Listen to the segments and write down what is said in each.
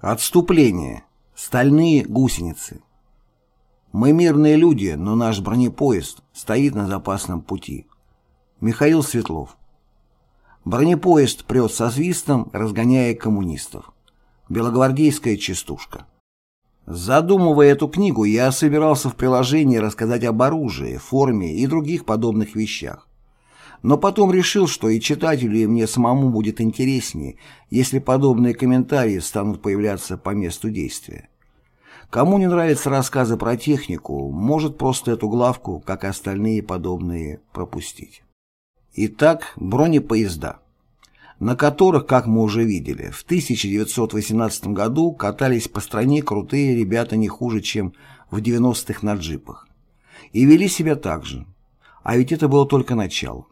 Отступление. Стальные гусеницы. Мы мирные люди, но наш бронепоезд стоит на запасном пути. Михаил Светлов. Бронепоезд прет со свистом, разгоняя коммунистов. Белогвардейская частушка. Задумывая эту книгу, я собирался в приложении рассказать об оружии, форме и других подобных вещах но потом решил, что и читателю, и мне самому будет интереснее, если подобные комментарии станут появляться по месту действия. Кому не нравятся рассказы про технику, может просто эту главку, как и остальные подобные, пропустить. Итак, бронепоезда, на которых, как мы уже видели, в 1918 году катались по стране крутые ребята не хуже, чем в 90-х на джипах. И вели себя так же. А ведь это было только начало.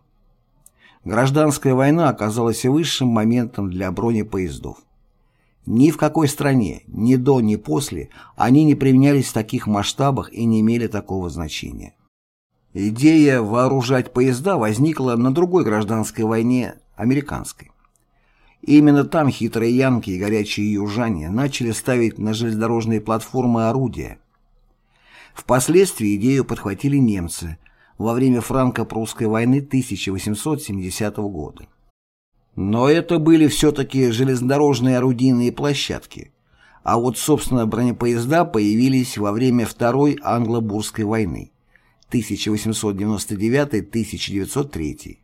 Гражданская война оказалась высшим моментом для бронепоездов. Ни в какой стране, ни до, ни после, они не применялись в таких масштабах и не имели такого значения. Идея вооружать поезда возникла на другой гражданской войне, американской. Именно там хитрые янки и горячие южане начали ставить на железнодорожные платформы орудия. Впоследствии идею подхватили немцы, во время франко-прусской войны 1870 года. Но это были все-таки железнодорожные орудийные площадки, а вот, собственно, бронепоезда появились во время Второй англо-бурской войны 1899-1903.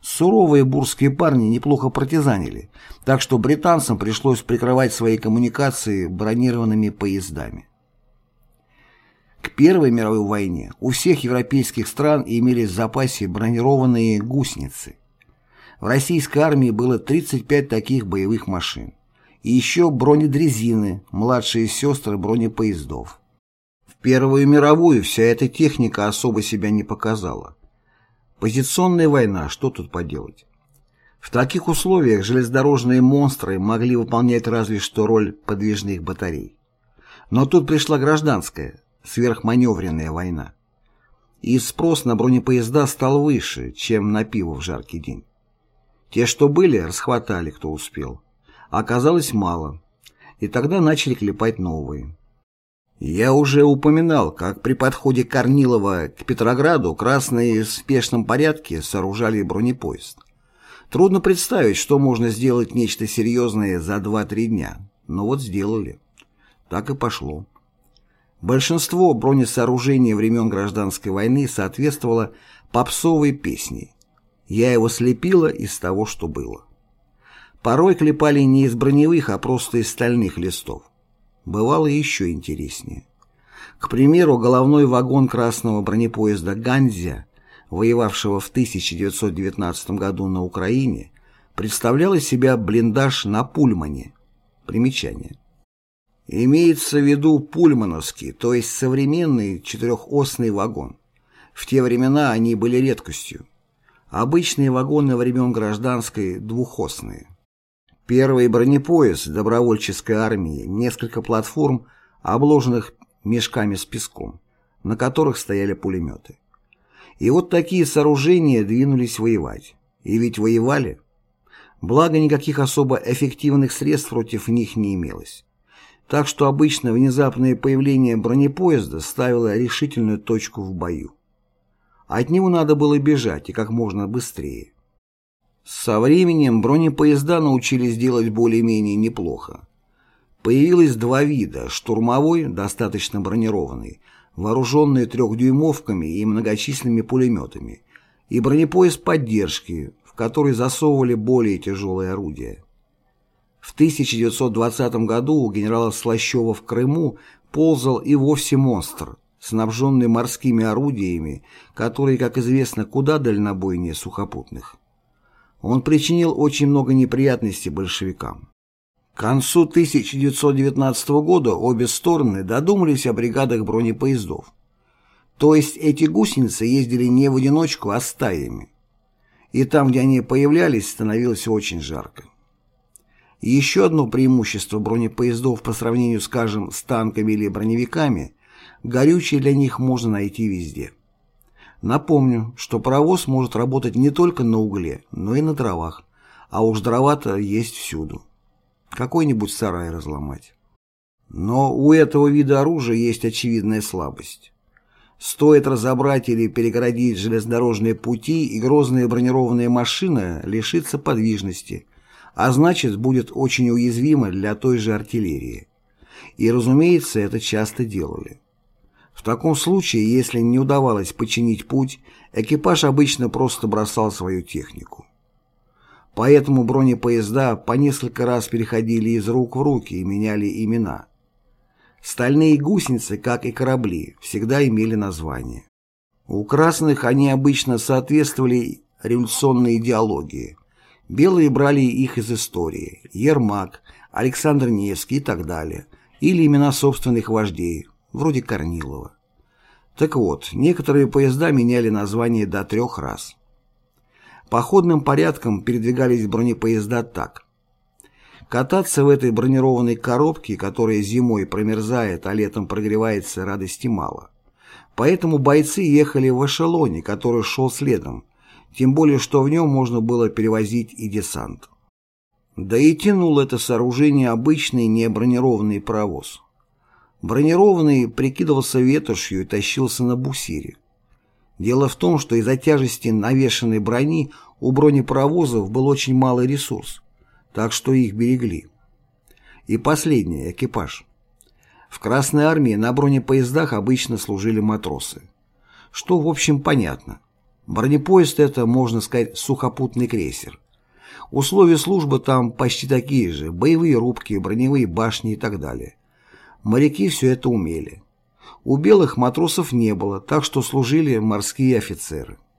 Суровые бурские парни неплохо партизанили, так что британцам пришлось прикрывать свои коммуникации бронированными поездами. К Первой мировой войне у всех европейских стран имелись в запасе бронированные гусеницы. В российской армии было 35 таких боевых машин. И еще бронедрезины, младшие сестры бронепоездов. В Первую мировую вся эта техника особо себя не показала. Позиционная война, что тут поделать? В таких условиях железнодорожные монстры могли выполнять разве что роль подвижных батарей. Но тут пришла гражданская, сверхманевренная война. И спрос на бронепоезда стал выше, чем на пиво в жаркий день. Те, что были, расхватали, кто успел. А оказалось мало. И тогда начали клепать новые. Я уже упоминал, как при подходе Корнилова к Петрограду красные в спешном порядке сооружали бронепоезд. Трудно представить, что можно сделать нечто серьезное за 2-3 дня. Но вот сделали. Так и пошло. Большинство бронесооружений времен Гражданской войны соответствовало попсовой песне «Я его слепила из того, что было». Порой клепали не из броневых, а просто из стальных листов. Бывало еще интереснее. К примеру, головной вагон красного бронепоезда «Ганзя», воевавшего в 1919 году на Украине, представлял из себя блиндаж на пульмане. Примечание. Имеется в виду пульмановский, то есть современный четырехосный вагон. В те времена они были редкостью. Обычные вагоны времен гражданской двухосные. Первый бронепоезд добровольческой армии, несколько платформ, обложенных мешками с песком, на которых стояли пулеметы. И вот такие сооружения двинулись воевать. И ведь воевали. Благо никаких особо эффективных средств против них не имелось. Так что обычно внезапное появление бронепоезда ставило решительную точку в бою. От него надо было бежать и как можно быстрее. Со временем бронепоезда научились делать более-менее неплохо. Появилось два вида – штурмовой, достаточно бронированный, вооруженный трехдюймовками и многочисленными пулеметами, и бронепоезд поддержки, в который засовывали более тяжелые орудия. В 1920 году у генерала Слащева в Крыму ползал и вовсе монстр, снабженный морскими орудиями, которые, как известно, куда дальнобойнее сухопутных. Он причинил очень много неприятностей большевикам. К концу 1919 года обе стороны додумались о бригадах бронепоездов. То есть эти гусеницы ездили не в одиночку, а стаями. И там, где они появлялись, становилось очень жарко. Еще одно преимущество бронепоездов по сравнению, скажем, с танками или броневиками – горючее для них можно найти везде. Напомню, что паровоз может работать не только на угле, но и на дровах, а уж дрова-то есть всюду. какой-нибудь сарай разломать. Но у этого вида оружия есть очевидная слабость. Стоит разобрать или перегородить железнодорожные пути, и грозная бронированная машина лишится подвижности, а значит будет очень уязвима для той же артиллерии. И, разумеется, это часто делали. В таком случае, если не удавалось починить путь, экипаж обычно просто бросал свою технику. Поэтому бронепоезда по несколько раз переходили из рук в руки и меняли имена. Стальные гусеницы, как и корабли, всегда имели название. У красных они обычно соответствовали революционной идеологии. Белые брали их из истории – Ермак, Александр Невский и так далее, или имена собственных вождей, вроде Корнилова. Так вот, некоторые поезда меняли название до трех раз. Походным порядком передвигались бронепоезда так – Кататься в этой бронированной коробке, которая зимой промерзает, а летом прогревается, радости мало. Поэтому бойцы ехали в эшелоне, который шел следом, тем более что в нем можно было перевозить и десант. Да и тянул это сооружение обычный небронированный паровоз. Бронированный прикидывался ветошью и тащился на бусире. Дело в том, что из-за тяжести навешенной брони у бронепаровозов был очень малый ресурс так что их берегли. И последнее, экипаж. В Красной армии на бронепоездах обычно служили матросы. Что, в общем, понятно. Бронепоезд – это, можно сказать, сухопутный крейсер. Условия службы там почти такие же – боевые рубки, броневые башни и так далее. Моряки все это умели. У белых матросов не было, так что служили морские офицеры.